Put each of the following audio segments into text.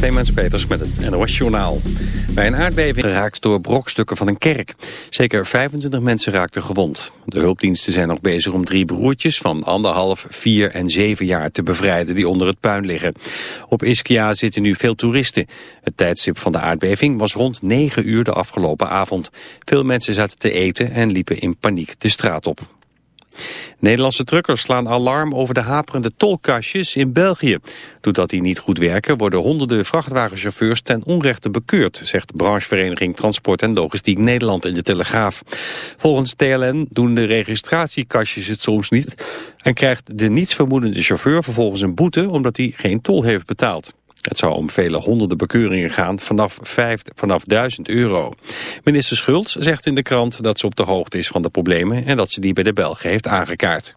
Clemens Peters met het NOS Journaal. Bij een aardbeving geraakt door brokstukken van een kerk. Zeker 25 mensen raakten gewond. De hulpdiensten zijn nog bezig om drie broertjes van anderhalf, vier en zeven jaar te bevrijden die onder het puin liggen. Op Ischia zitten nu veel toeristen. Het tijdstip van de aardbeving was rond 9 uur de afgelopen avond. Veel mensen zaten te eten en liepen in paniek de straat op. Nederlandse truckers slaan alarm over de haperende tolkastjes in België. Doordat die niet goed werken worden honderden vrachtwagenchauffeurs ten onrechte bekeurd, zegt branchevereniging Transport en Logistiek Nederland in de Telegraaf. Volgens TLN doen de registratiekastjes het soms niet en krijgt de nietsvermoedende chauffeur vervolgens een boete omdat hij geen tol heeft betaald. Het zou om vele honderden bekeuringen gaan vanaf, 5, vanaf 1000 euro. Minister Schultz zegt in de krant dat ze op de hoogte is van de problemen... en dat ze die bij de Belgen heeft aangekaart.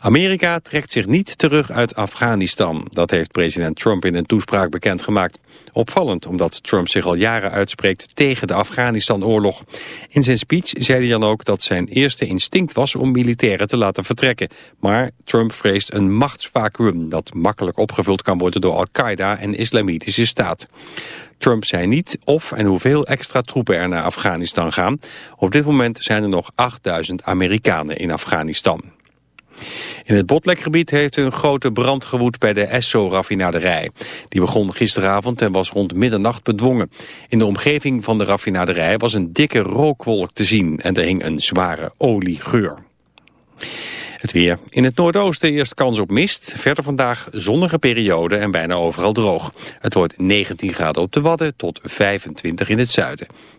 Amerika trekt zich niet terug uit Afghanistan. Dat heeft president Trump in een toespraak bekendgemaakt. Opvallend, omdat Trump zich al jaren uitspreekt tegen de Afghanistan-oorlog. In zijn speech zei hij dan ook dat zijn eerste instinct was om militairen te laten vertrekken. Maar Trump vreest een machtsvacuum dat makkelijk opgevuld kan worden door Al-Qaeda en Islamitische Staat. Trump zei niet of en hoeveel extra troepen er naar Afghanistan gaan. Op dit moment zijn er nog 8000 Amerikanen in Afghanistan. In het Botlekgebied heeft een grote brand gewoed bij de Esso-raffinaderij. Die begon gisteravond en was rond middernacht bedwongen. In de omgeving van de raffinaderij was een dikke rookwolk te zien en er hing een zware oliegeur. Het weer. In het noordoosten eerst kans op mist. Verder vandaag zonnige periode en bijna overal droog. Het wordt 19 graden op de Wadden tot 25 in het zuiden.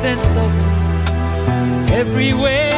sense of it everywhere.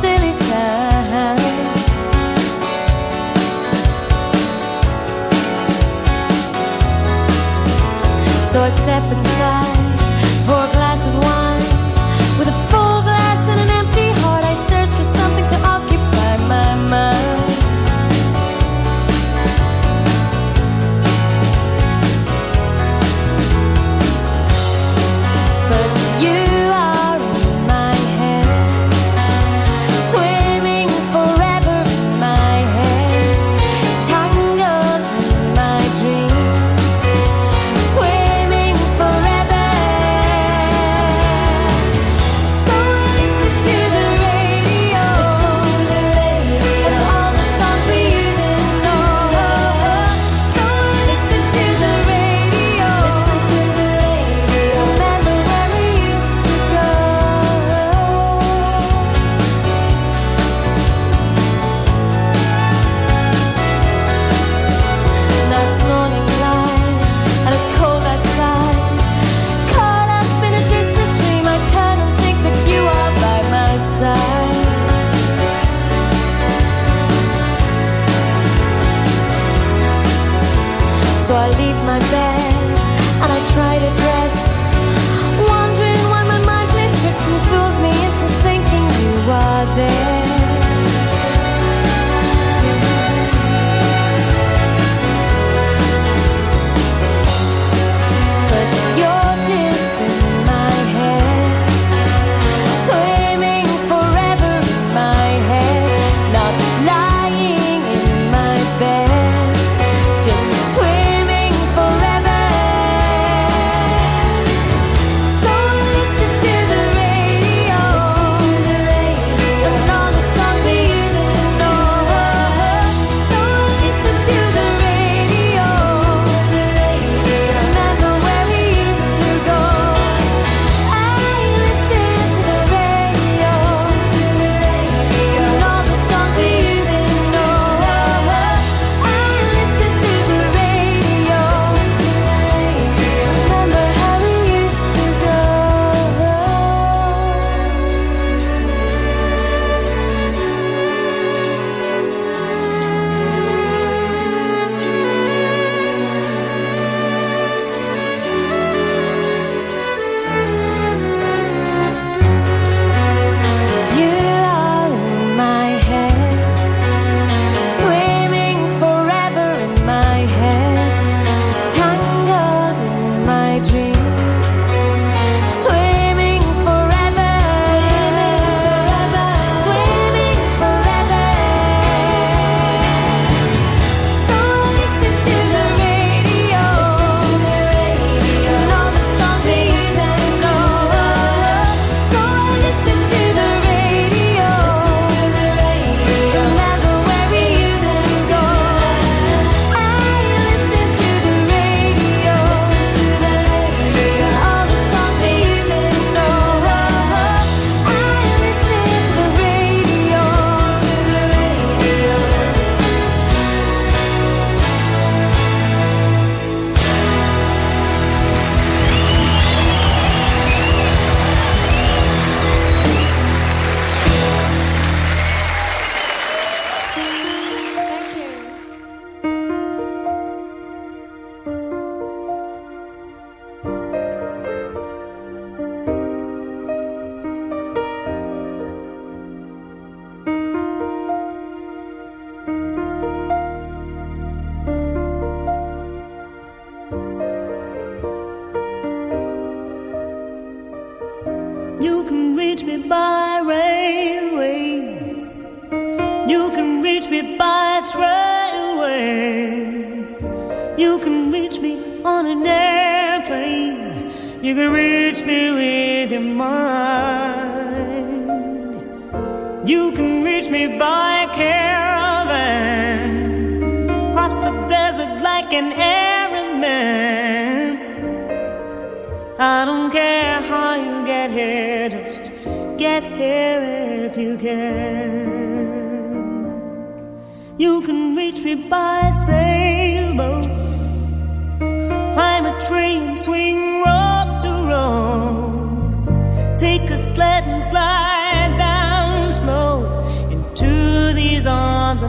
silly. So I step inside, I leave my bed and I try to.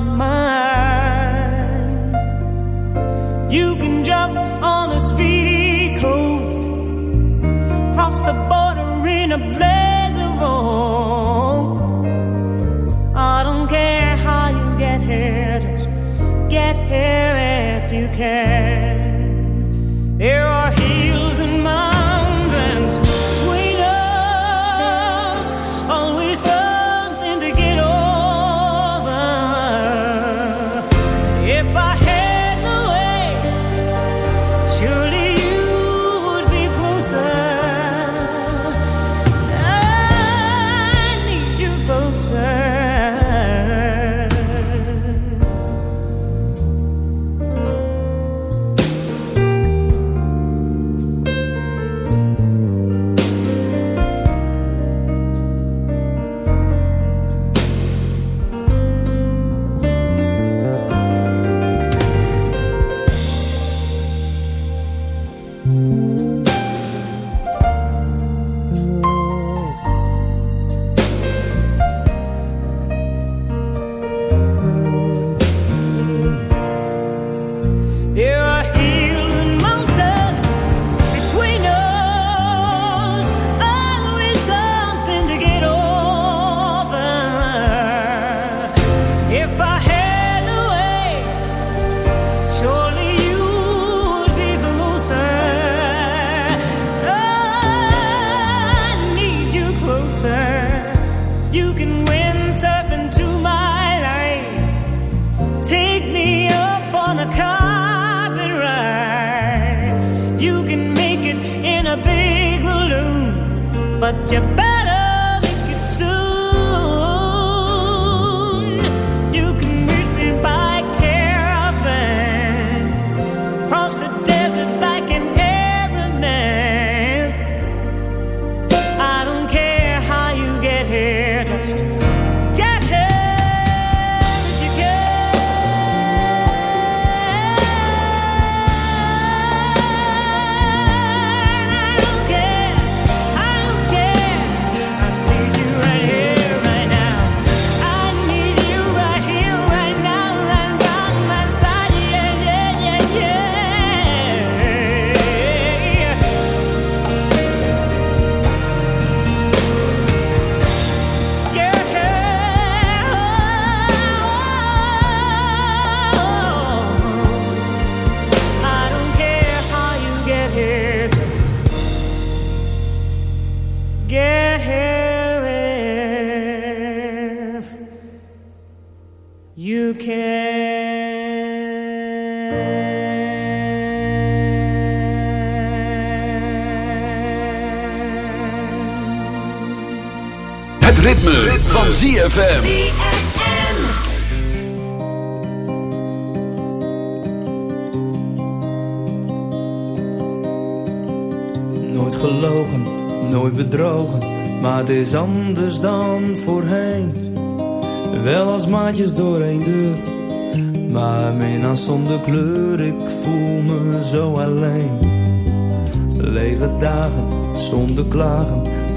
Mine. You can jump on a speedy coat cross the border in a. I don't care how you get here, just get here if you can. But you better ritme, van ZFM. Nooit gelogen, nooit bedrogen, maar het is anders dan voorheen. Wel als maatjes door één deur, maar minnaar zonder kleur, ik voel me zo alleen. Lege dagen zonder klagen,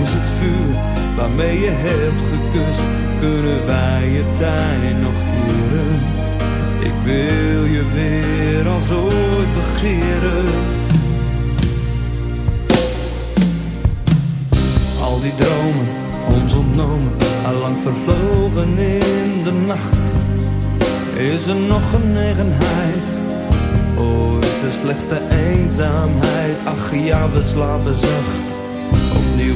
Mis het vuur waarmee je hebt gekust. Kunnen wij je tijd nog keren? Ik wil je weer als ooit begeren. Al die dromen, ons ontnomen, allang vervlogen in de nacht. Is er nog genegenheid? Oh, is er slechts de eenzaamheid? Ach ja, we slapen zacht.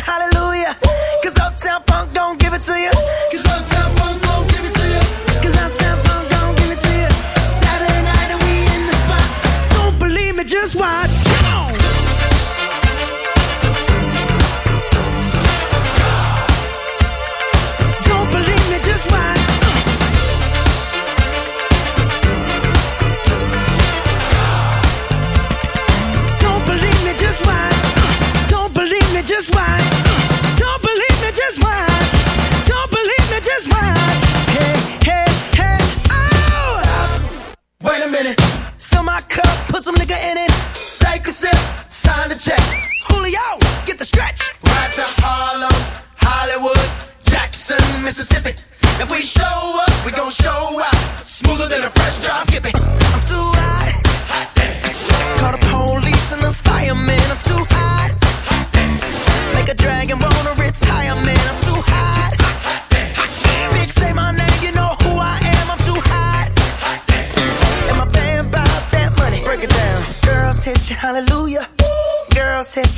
hallelujah. Cause Uptown Funk don't give it to you.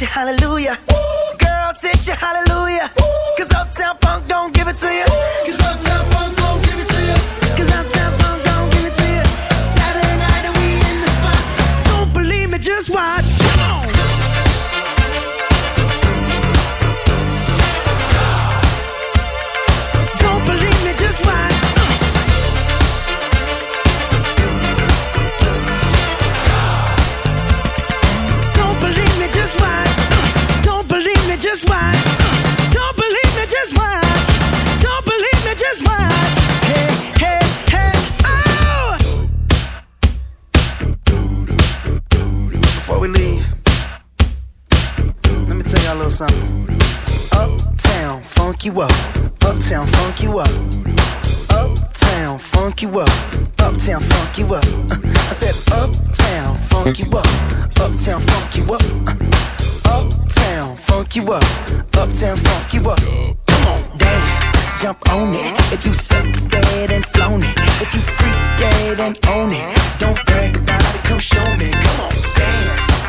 hallelujah. we leave, let me tell y'all a little something. Uptown, funk you up. Uptown, funk you up. Uptown, funk you up. Uptown, funk you up. I said, Uptown, funk you up. Uptown, funk you up. Uptown, funk you up. Uptown, funk you up. Come on, dance, jump on it. If you sexed and flown it, if you freaked and own it, don't brag about it. Come show me. Come on, dance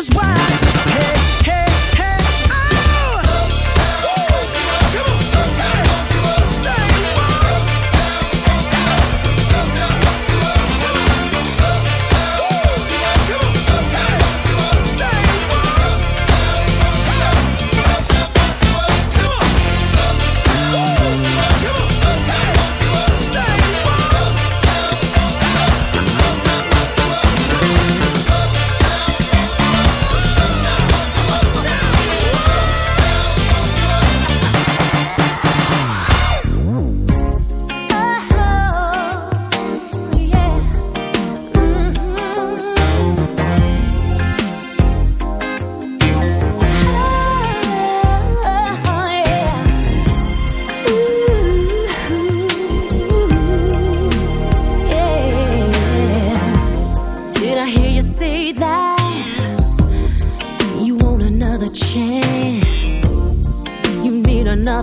is why.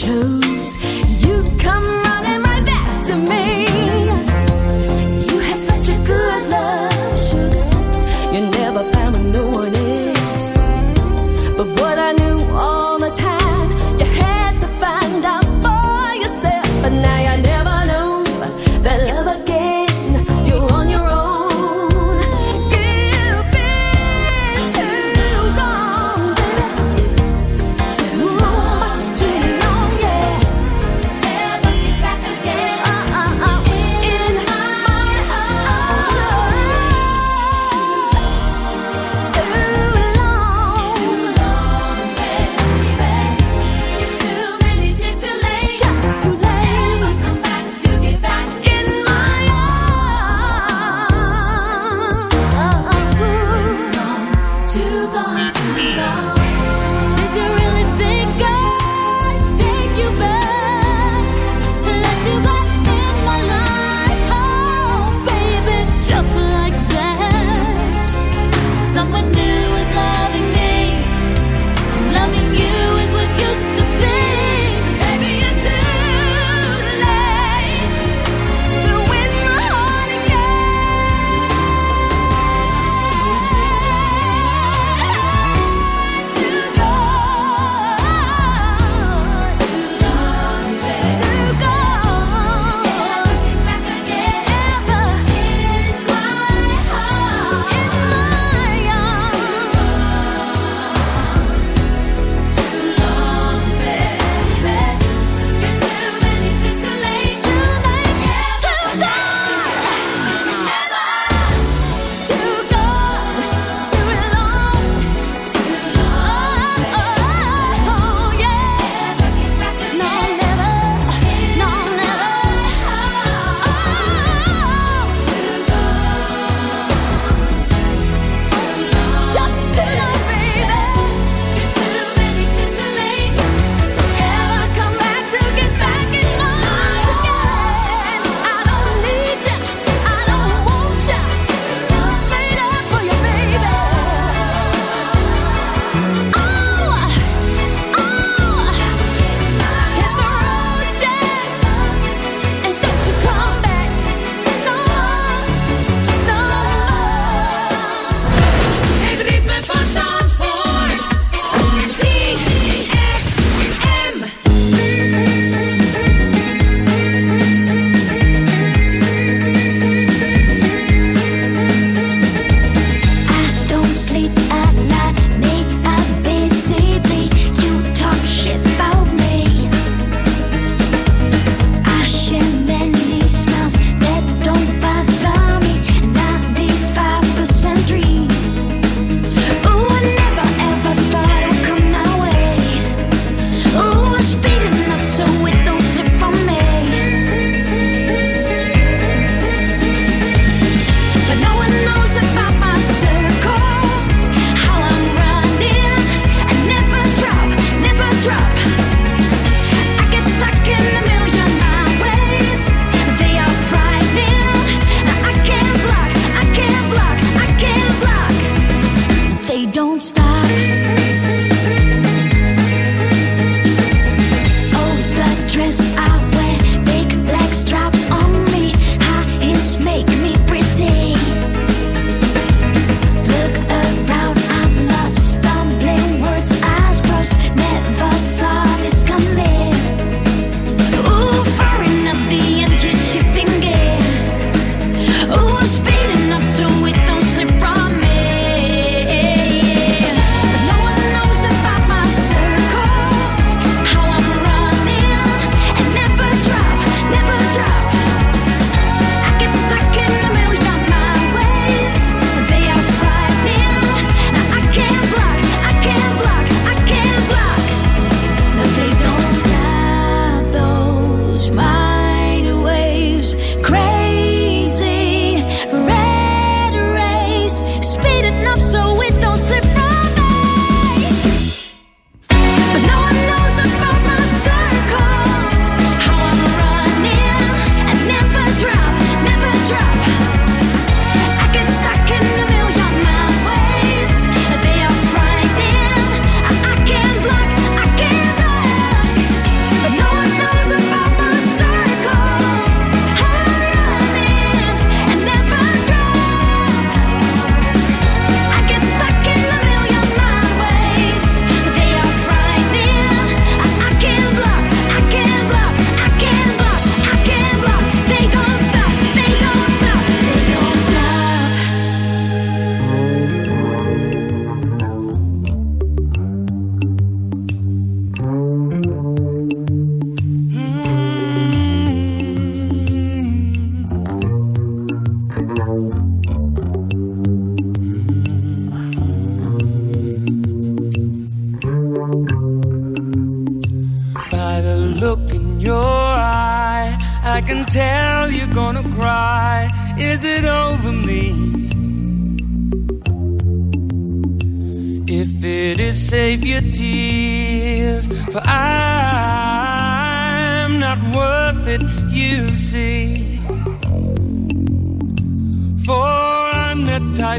chose.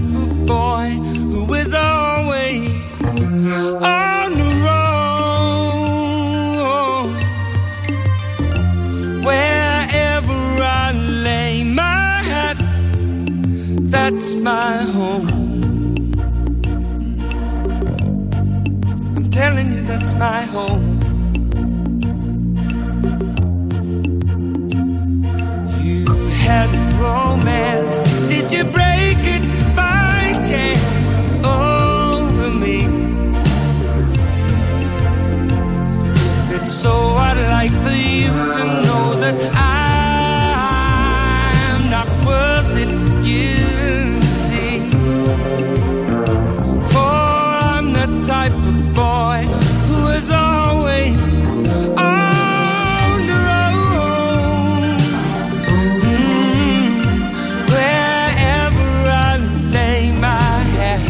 Type of boy who is always on the road. Wherever I lay my hat, that's my home. I'm telling you, that's my home. You had romance. Did you break it so, I'd like for you to know that I'm not worth it. You see, for I'm the type of boy who is always on the road. Mm, Wherever I lay my head,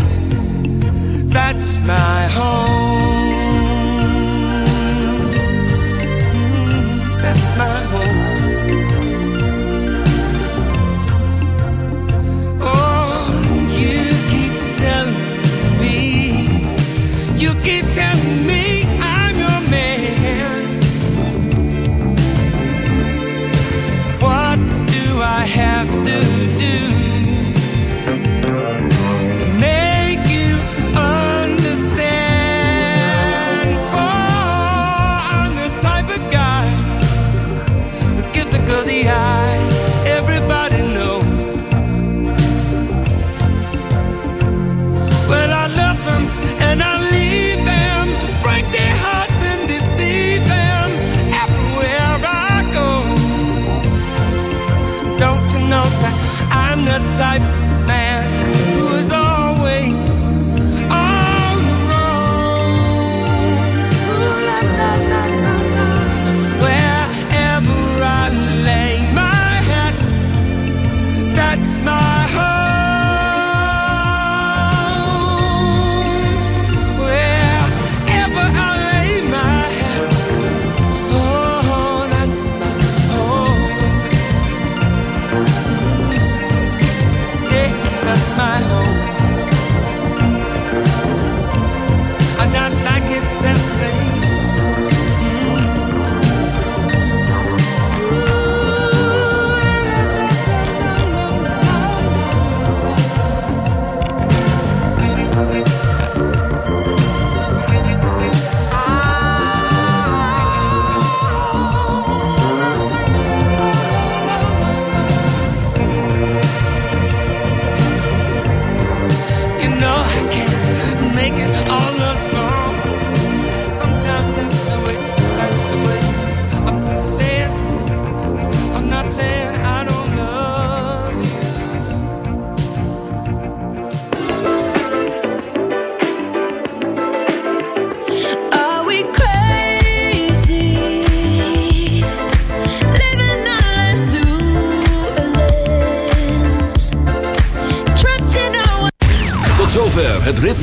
that's my type